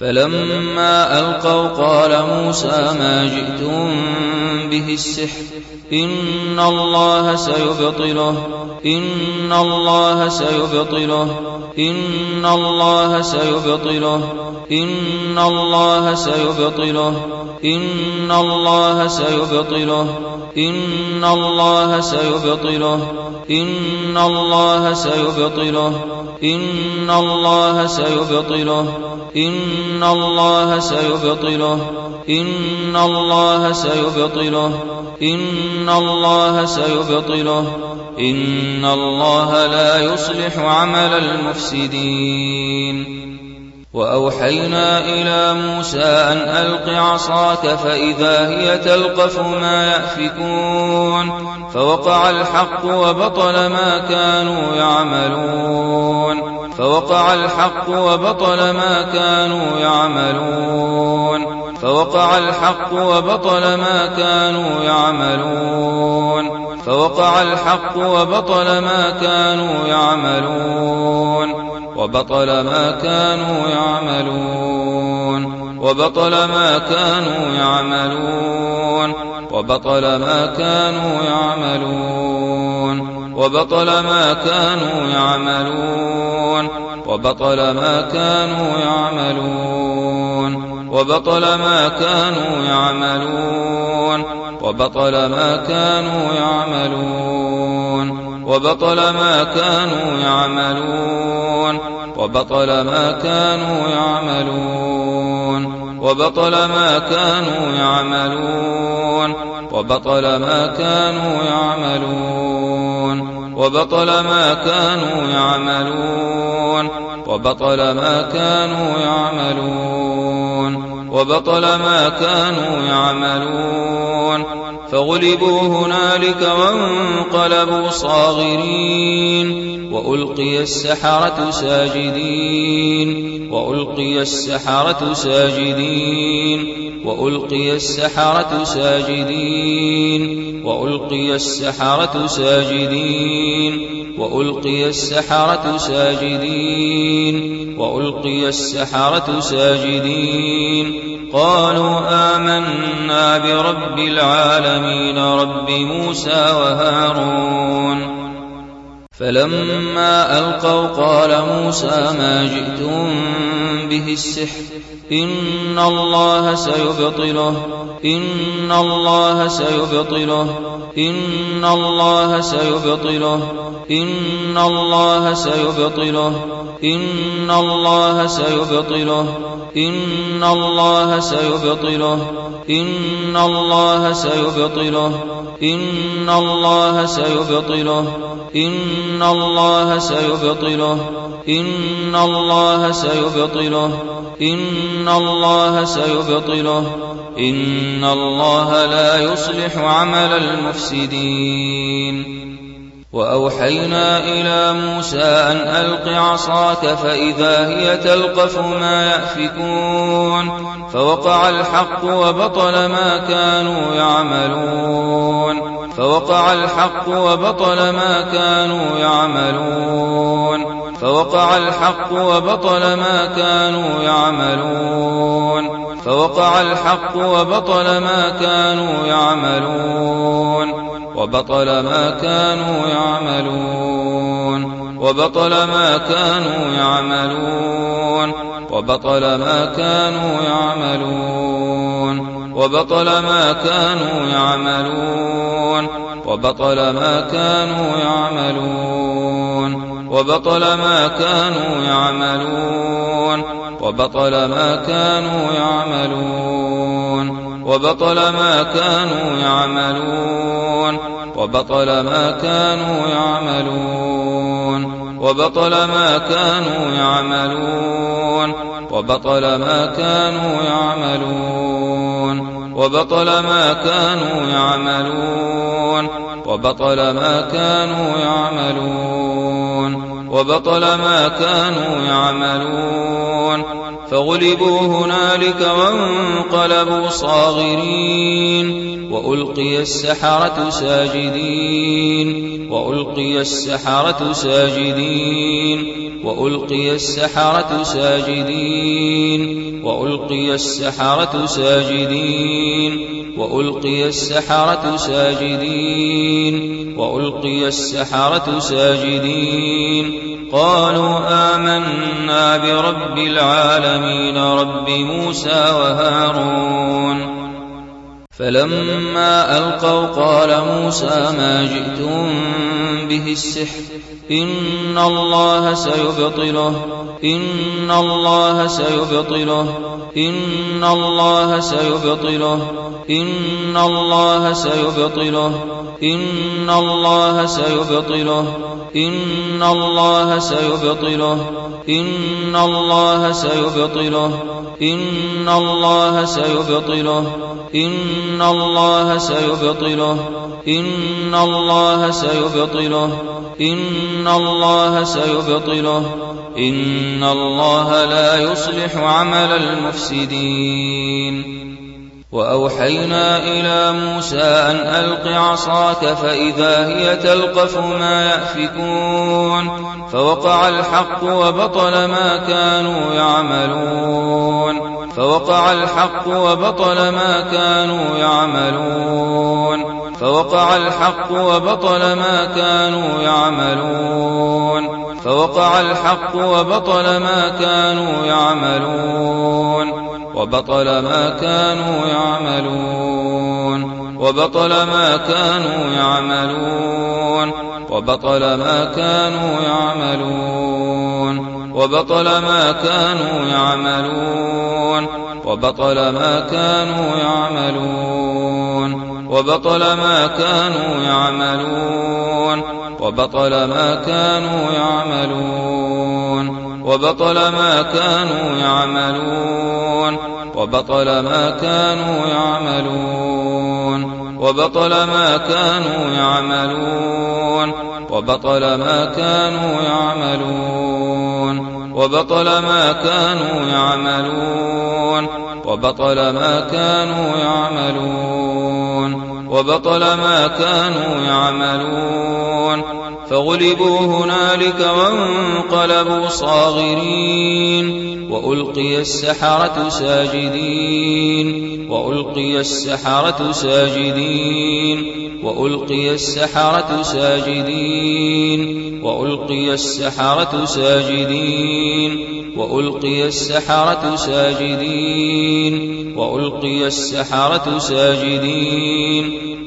فلما ألقوا قال موسى ما جئتم به السحر إن الله سيبطله إن الله سيبطله إن الله سيبطله إن الله سيبطله إن الله سيبطله إن الله سيبطله إن الله سيبطله إن الله سيبطله إن الله سيبطله إن الله سيبطله إن الله سيبطله. إن الله لا يصلح عمل المفسدين. وأوحينا إلى موسى أن ألق عصاك فإذا هي تلقف ما يأفكون. فوقع الحق وبطل ما كانوا يعملون. فوقع الحق وبطل ما كانوا يعملون. فوقع الحق وبطل ما كانوا يعملون. فوقع الحق وبطل ما كانوا يعملون. وبطل ما كانوا يعملون. وبطل ما كانوا يعملون. وبطل ما كانوا يعملون. وبطل ما كانوا يعملون. وبطل ما كانوا يعملون. وبطل ما كانوا يعملون. وبطل ما كانوا يعملون. وبطل ما كانوا يعملون. وبطل ما كانوا يعملون. وبطل ما كانوا يعملون. وبطل ما كانوا يعملون. وبطل ما كانوا يعملون. وبطل ما كانوا يعملون. وبطل ما كانوا يعملون. فغلبوا هنالك وانقلبوا صاغرين. وألقي السحرة ساجدين. وألقي السحرة ساجدين وألقي السحرة ساجدين وألقي السحرة ساجدين وألقي السحرة ساجدين وألقي السحرة ساجدين. قالوا آمنا برب العالمين رب موسى وهارون. فلما ألقوا قال موسى ما جئتم به السحر إن الله سيبطله إن الله سيبطله إن الله سيبطله إن الله سيبطله إن الله سيبطله إن الله سيبطله. إن الله سيبطله. إن الله سيبطله. إن الله سيبطله. إن الله سيبطله. إن الله سيبطله. إن الله لا يصلح عمل المفسدين. وأوحينا إلى موسى أن ألق عصاك فإذا هي تلقف ما يأفكون فوقع الحق وبطل ما كانوا يعملون فوقع الحق وبطل ما كانوا يعملون فوقع الحق وبطل ما كانوا يعملون فوقع الحق وبطل ما كانوا يعملون وبطل ما كانوا يعملون. وبطل ما كانوا يعملون. وبطل ما كانوا يعملون. وبطل ما كانوا يعملون. وبطل ما كانوا يعملون. وبطل ما كانوا يعملون. وبطل ما كانوا يعملون. وبطل ما كانوا يعملون. وبطل ما كانوا يعملون. وبطل ما كانوا يعملون. وبطل ما كانوا يعملون. وبطل ما كانوا يعملون. وبطل ما كانوا يعملون. وبطل ما كانوا يعملون. فغلبوا هنالك وانقلبوا صاغرين. وألقي السحرة ساجدين. وألقي السحرة ساجدين. وألقي السحرة ساجدين. وألقي السحرة ساجدين. وألقي السحرة ساجدين. وألقي السحرة ساجدين. قالوا آمنا برب العالمين رب موسى وهارون. فلما ألقوا قال موسى ما جئتم به السحر إن الله سيبطله إن الله سيبطله إن الله سيبطله إن الله سيبطله إن الله سيبطله إن الله سيبطله إن الله سيبطله إن الله سيبطله إن الله سيبطله إن الله سيبطله إن الله سيبطله. إن الله لا يصلح عمل المفسدين. وأوحينا إلى موسى أن ألق عصاك فإذا هي تلقف ما يأفكون. فوقع الحق وبطل ما كانوا يعملون. فوقع الحق وبطل ما كانوا يعملون. فوقع الحق وبطل ما كانوا يعملون. فوقع الحق وبطل ما كانوا يعملون. وبطل ما كانوا يعملون. وبطل ما كانوا يعملون. وبطل ما كانوا يعملون. وبطل ما كانوا يعملون. وبطل ما كانوا يعملون. وبطل ما كانوا يعملون. وبطل ما كانوا يعملون. وبطل ما كانوا يعملون. وبطل ما كانوا يعملون. وبطل ما كانوا يعملون. وبطل ما كانوا يعملون. وبطل ما كانوا يعملون. وبطل ما كانوا يعملون. وبطل ما كانوا يعملون. فغلبوا هنالك وانقلبوا صاغرين. وألقي السحرة ساجدين. وألقي السحرة ساجدين. وألقي السحرة ساجدين. وألقي السحرة ساجدين. وألقي السحرة ساجدين. وألقي السحرة ساجدين.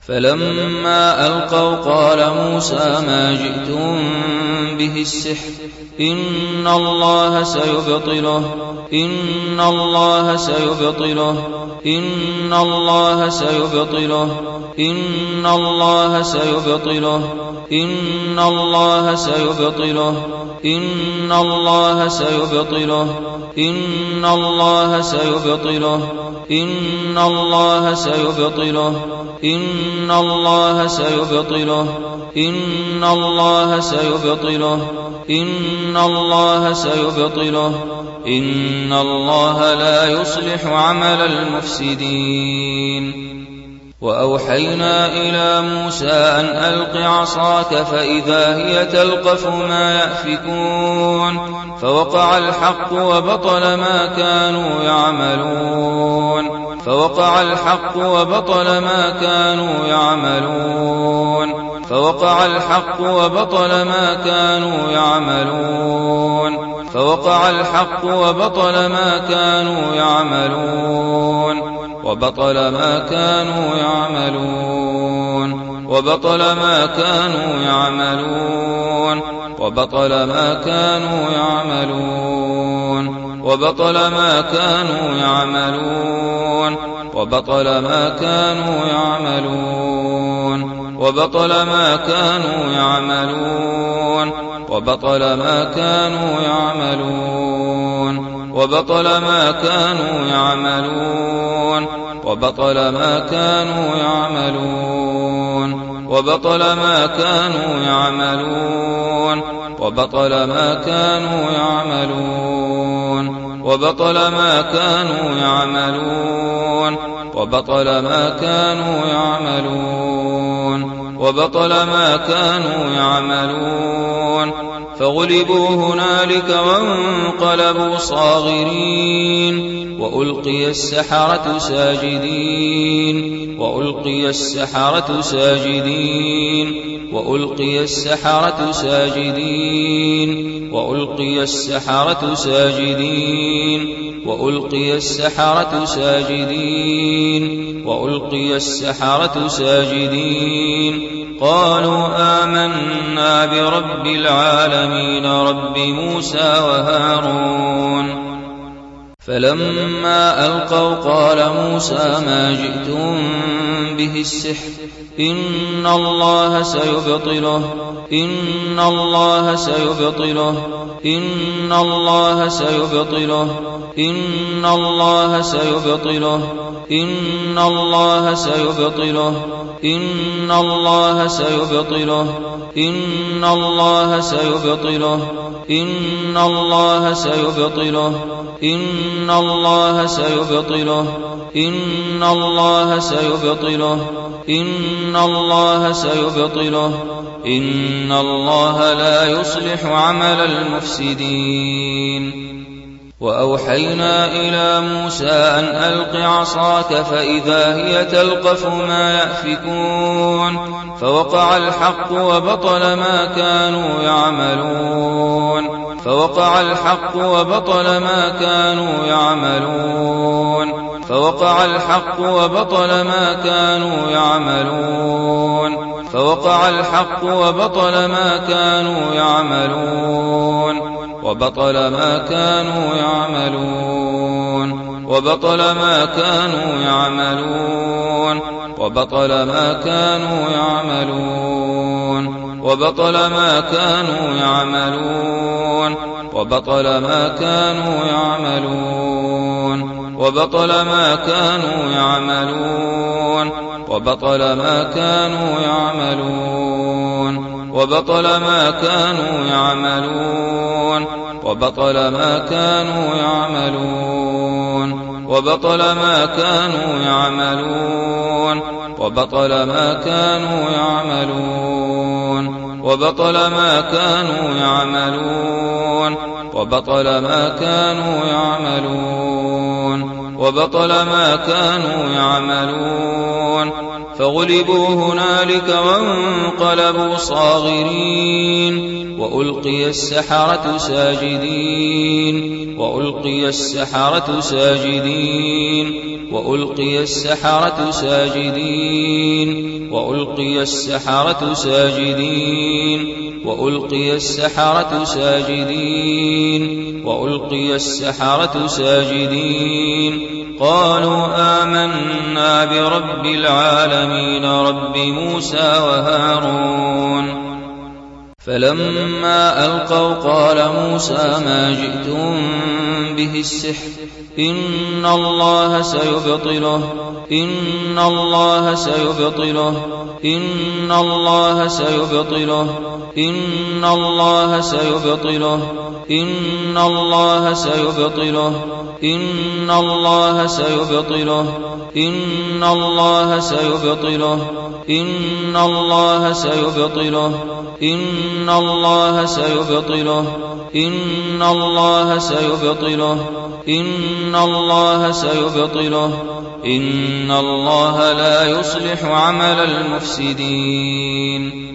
فلما ألقوا قال موسى ما جئتم به السحر إن الله سيبطله إن الله سيبطله إن الله سيبطله إن الله سيبطله إن الله سيبطله إن الله سيبطله إن الله سيبطله إن الله سيبطله إن الله سيبطله. إن الله سيبطله. إن الله سيبطله. إن الله لا يصلح عمل المفسدين. وأوحينا إلى موسى أن ألق عصاك فإذا هي تلقف ما يأفكون. فوقع الحق وبطل ما كانوا يعملون. فوقع الحق وبطل ما كانوا يعملون. فوقع الحق وبطل ما كانوا يعملون. فوقع الحق وبطل ما كانوا يعملون. وبطل ما كانوا يعملون. وبطل ما كانوا يعملون. وبطل ما كانوا يعملون. وبطل ما كانوا يعملون. وبطل ما كانوا يعملون. وبطل ما كانوا يعملون. وبطل ما كانوا يعملون. وبطل ما كانوا يعملون. وبطل ما كانوا يعملون. وبطل ما كانوا يعملون. وبطل ما كانوا يعملون. وبطل ما كانوا يعملون. وبطل ما كانوا يعملون. وبطل ما كانوا يعملون. فغلبوا هنالك وانقلبوا صاغرين. وألقي السحرة ساجدين. وألقي السحرة ساجدين وألقي السحرة ساجدين وألقي السحرة ساجدين وألقي السحرة ساجدين وألقي السحرة ساجدين. قالوا آمنا برب العالمين رب موسى وهارون. فلما ألقوا قال موسى ما جئتم به السحر إن الله سيبطله إن الله سيبطله إن الله سيبطله إن الله سيبطله إن الله سيبطله إن الله سيبطله إن الله سيبطله إن الله سيبطله إن الله سيبطله إن الله سيبطله إن الله سيبطله إن الله لا يصلح عمل المفسدين. وأوحينا إلى موسى أن ألق عصاك فإذا هي تلقف ما يأفكون فوقع الحق وبطل ما كانوا يعملون فوقع الحق وبطل ما كانوا يعملون. فوقع الحق وبطل ما كانوا يعملون. فوقع الحق وبطل ما كانوا يعملون. وبطل ما كانوا يعملون. وبطل ما كانوا يعملون. وبطل ما كانوا يعملون. وبطل ما كانوا يعملون. وبطل ما كانوا يعملون. وبطل ما كانوا يعملون. وبطل ما كانوا يعملون. وبطل ما كانوا يعملون. وبطل ما كانوا يعملون. وبطل ما كانوا يعملون. وبطل ما كانوا يعملون. وبطل ما كانوا يعملون. وبطل ما كانوا يعملون. وبطل ما كانوا يعملون. فغلبوا هنالك وانقلبوا صاغرين. وألقي السحرة ساجدين. وألقي السحرة ساجدين. وألقي السحرة ساجدين. وألقي السحرة ساجدين وألقي السحرة ساجدين وألقي السحرة ساجدين. قالوا آمنا برب العالمين رب موسى وهارون. فلما ألقوا قال موسى ما جئتم به السحر إن الله سيبطله إن الله سيبطله إن الله سيبطله إن الله سيبطله إن الله سيبطله إن الله سيبطله إن الله سيبطله إن الله سيبطله إن الله سيبطله إن الله سيبطله إن الله سيبطله. إن الله لا يصلح عمل المفسدين.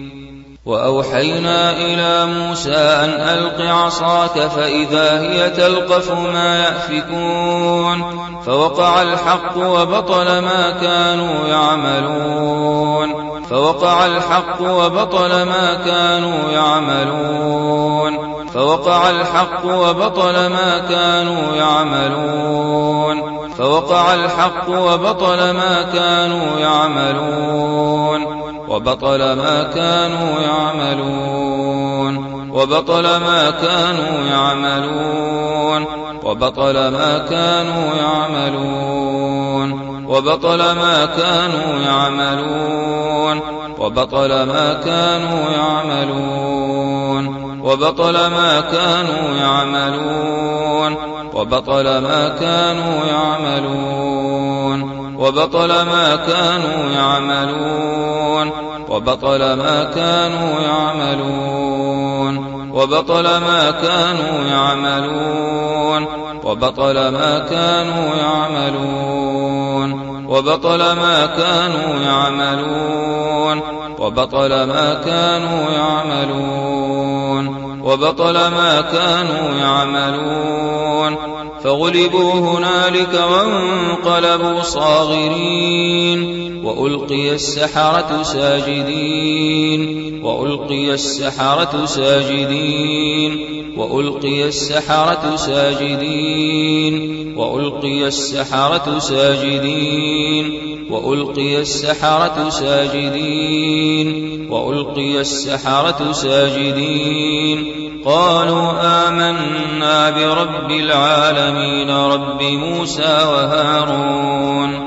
وأوحينا إلى موسى أن ألق عصاك فإذا هي تلقف ما يأفكون. فوقع الحق وبطل ما كانوا يعملون. فوقع الحق وبطل ما كانوا يعملون. فوقع الحق وبطل ما كانوا يعملون. فوقع الحق وبطل ما كانوا يعملون. وبطل ما كانوا يعملون. وبطل ما كانوا يعملون. وبطل ما كانوا يعملون. وبطل ما كانوا يعملون. وبطل ما كانوا يعملون. وبطل ما كانوا يعملون وبطل ما كانوا يعملون وبطل ما كانوا يعملون وبطل ما كانوا يعملون وبطل ما كانوا يعملون وبطل ما كانوا يعملون وبطل ما كانوا يعملون وبطل ما كانوا يعملون وبطل ما كانوا يعملون. فغلبوا هنالك وانقلبوا صاغرين. وألقي السحرة ساجدين. وألقي السحرة ساجدين. وألقي السحرة ساجدين. وألقي السحرة ساجدين. وألقي السحرة ساجدين وألقي السحرة ساجدين. قالوا آمنا برب العالمين رب موسى وهارون.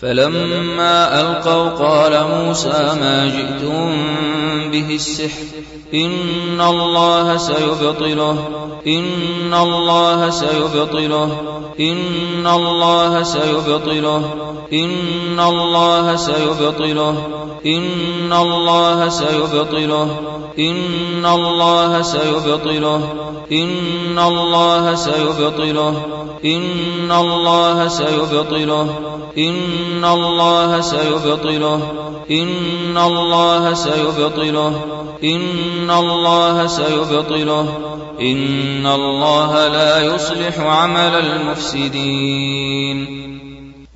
فلما ألقوا قال موسى ما جئتم به السحر إن الله سيبطله إن الله سيبطله إن الله سيبطله إن الله سيبطله إن الله سيبطله إن الله سيبطله. إن الله سيبطله. إن الله سيبطله. إن الله سيبطله. إن الله سيبطله. إن الله سيبطله. إن الله لا يصلح عمل المفسدين.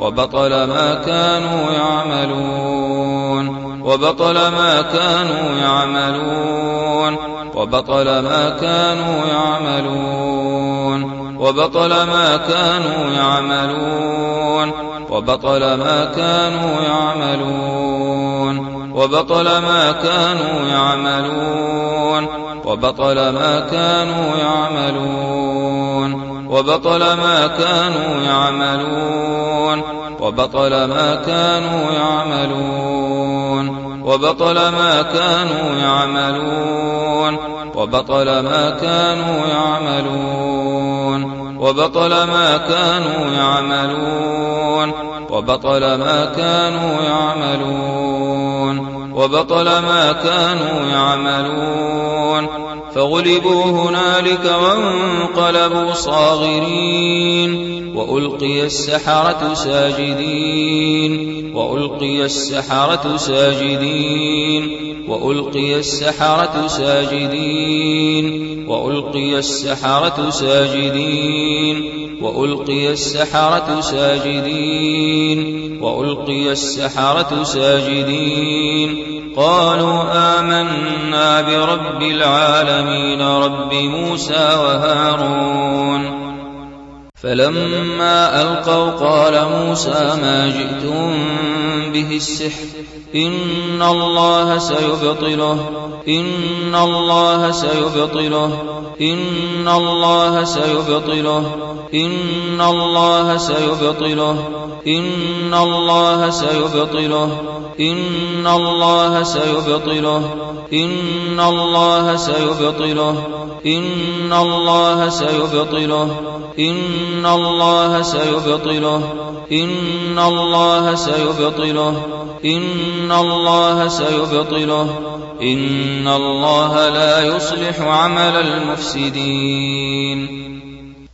وبطل ما كانوا يعملون وبطل ما كانوا يعملون وبطل ما كانوا يعملون وبطل ما كانوا يعملون وبطل ما كانوا يعملون وبطل ما كانوا يعملون وبطل ما كانوا يعملون. وبطل ما كانوا يعملون. وبطل ما كانوا يعملون. وبطل ما كانوا يعملون. وبطل ما كانوا يعملون. وبطل ما كانوا يعملون. وبطل ما كانوا يعملون. وبطل ما كانوا يعملون. فغلبوا هنالك وانقلبوا صاغرين وألقي السحرة ساجدين وألقي السحرة ساجدين وألقي السحرة ساجدين وألقي السحرة ساجدين وألقي السحرة ساجدين وألقي السحرة ساجدين قالوا آمنا برب العالمين رب موسى وهارون. فلما ألقوا قال موسى ما جئتم به السحر. إن الله سيبطله إن الله سيبطله إن الله سيبطله إن الله سيبطله إن الله سيبطله إن الله سيبطله إن الله سيبطله إن الله سيبطله إن الله سيبطله إن الله سيبطله إن الله سيبطله. إن الله لا يصلح عمل المفسدين.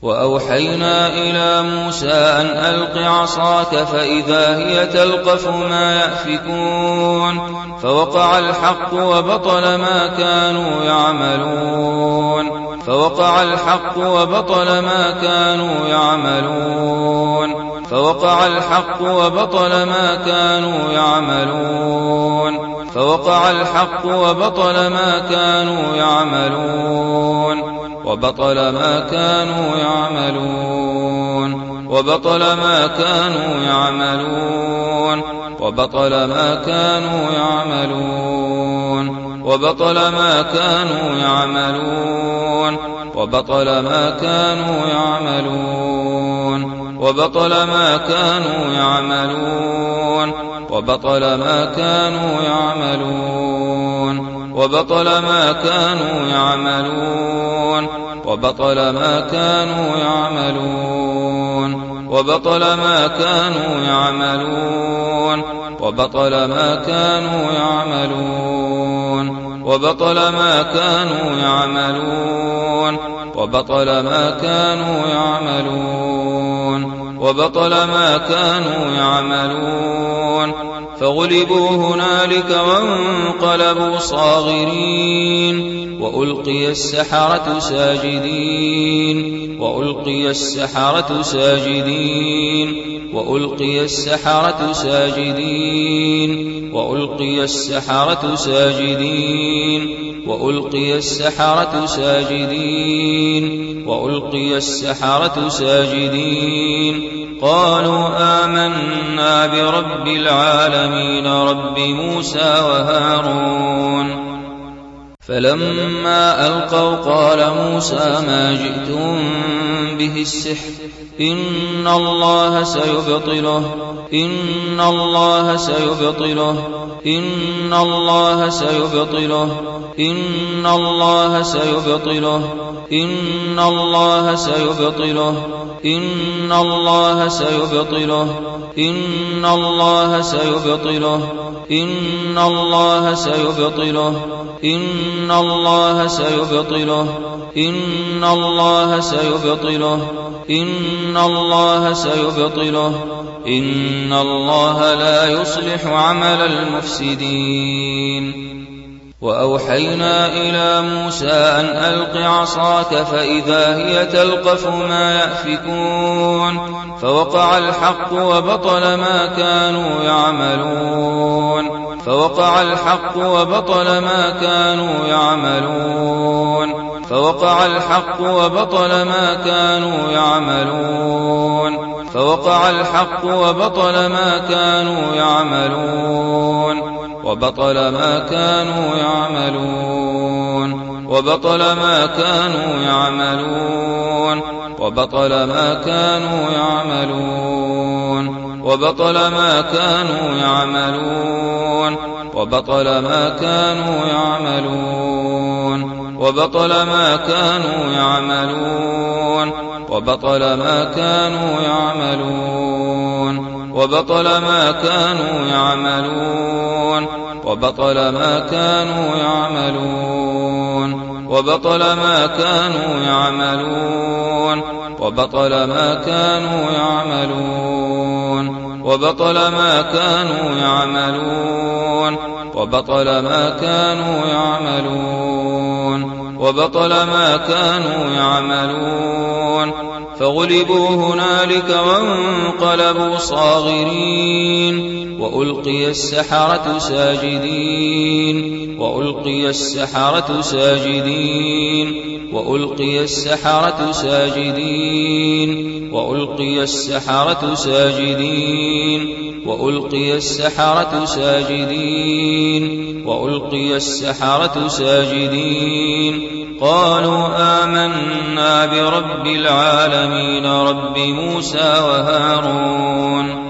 وأوحينا إلى موسى أن ألق عصاك فإذا هي تلقف ما يأفكون. فوقع الحق وبطل ما كانوا يعملون. فوقع الحق وبطل ما كانوا يعملون. فوقع الحق وبطل ما كانوا يعملون. فوقع الحق وبطل ما كانوا يعملون. وبطل ما كانوا يعملون. وبطل ما كانوا يعملون. وبطل ما كانوا يعملون. وبطل ما كانوا يعملون. وبطل ما كانوا يعملون. وبطل ما كانوا يعملون. وبطل ما كانوا يعملون. وبطل ما كانوا يعملون. وبطل ما كانوا يعملون. وبطل ما كانوا يعملون. وبطل ما كانوا يعملون. وبطل ما كانوا يعملون وبطل ما كانوا يعملون. وبطل ما كانوا يعملون. فغلبوا هنالك وانقلبوا صاغرين. وألقي السحرة ساجدين. وألقي السحرة ساجدين. وألقي السحرة ساجدين. وألقي السحرة ساجدين. وألقي السحرة ساجدين. وألقي السحرة ساجدين. قالوا آمنا برب العالمين رب موسى وهارون. فلما ألقوا قال موسى ما جئتم به السحر. إن الله سيبطله إن الله سيبطله إن الله سيبطله إن الله سيبطله إن الله سيبطله إن الله سيبطله إن الله سيبطله إن الله سيبطله إن الله سيبطله إن الله سيبطله إن الله سيبطله. إن الله لا يصلح عمل المفسدين. وأوحينا إلى موسى أن ألق عصاك فإذا هي تلقف ما يأفكون. فوقع الحق وبطل ما كانوا يعملون. فوقع الحق وبطل ما كانوا يعملون. فوقع الحق وبطل ما كانوا يعملون. فوقع الحق وبطل ما كانوا يعملون. وبطل ما كانوا يعملون. وبطل ما كانوا يعملون. وبطل ما كانوا يعملون. وبطل ما كانوا يعملون. وبطل ما كانوا يعملون. وبطل ما كانوا يعملون. وبطل ما كانوا يعملون. وبطل ما كانوا يعملون. وبطل ما كانوا يعملون. وبطل ما كانوا يعملون. وبطل ما كانوا يعملون. وبطل ما كانوا يعملون وبطل ما كانوا يعملون وبطل ما كانوا يعملون. فغلبوا هنالك وانقلبوا صاغرين وألقي السحرة ساجدين وألقي السحرة ساجدين وألقي السحرة ساجدين. وألقي السحرة ساجدين وألقي السحرة ساجدين وألقي السحرة ساجدين. قالوا آمنا برب العالمين رب موسى وهارون.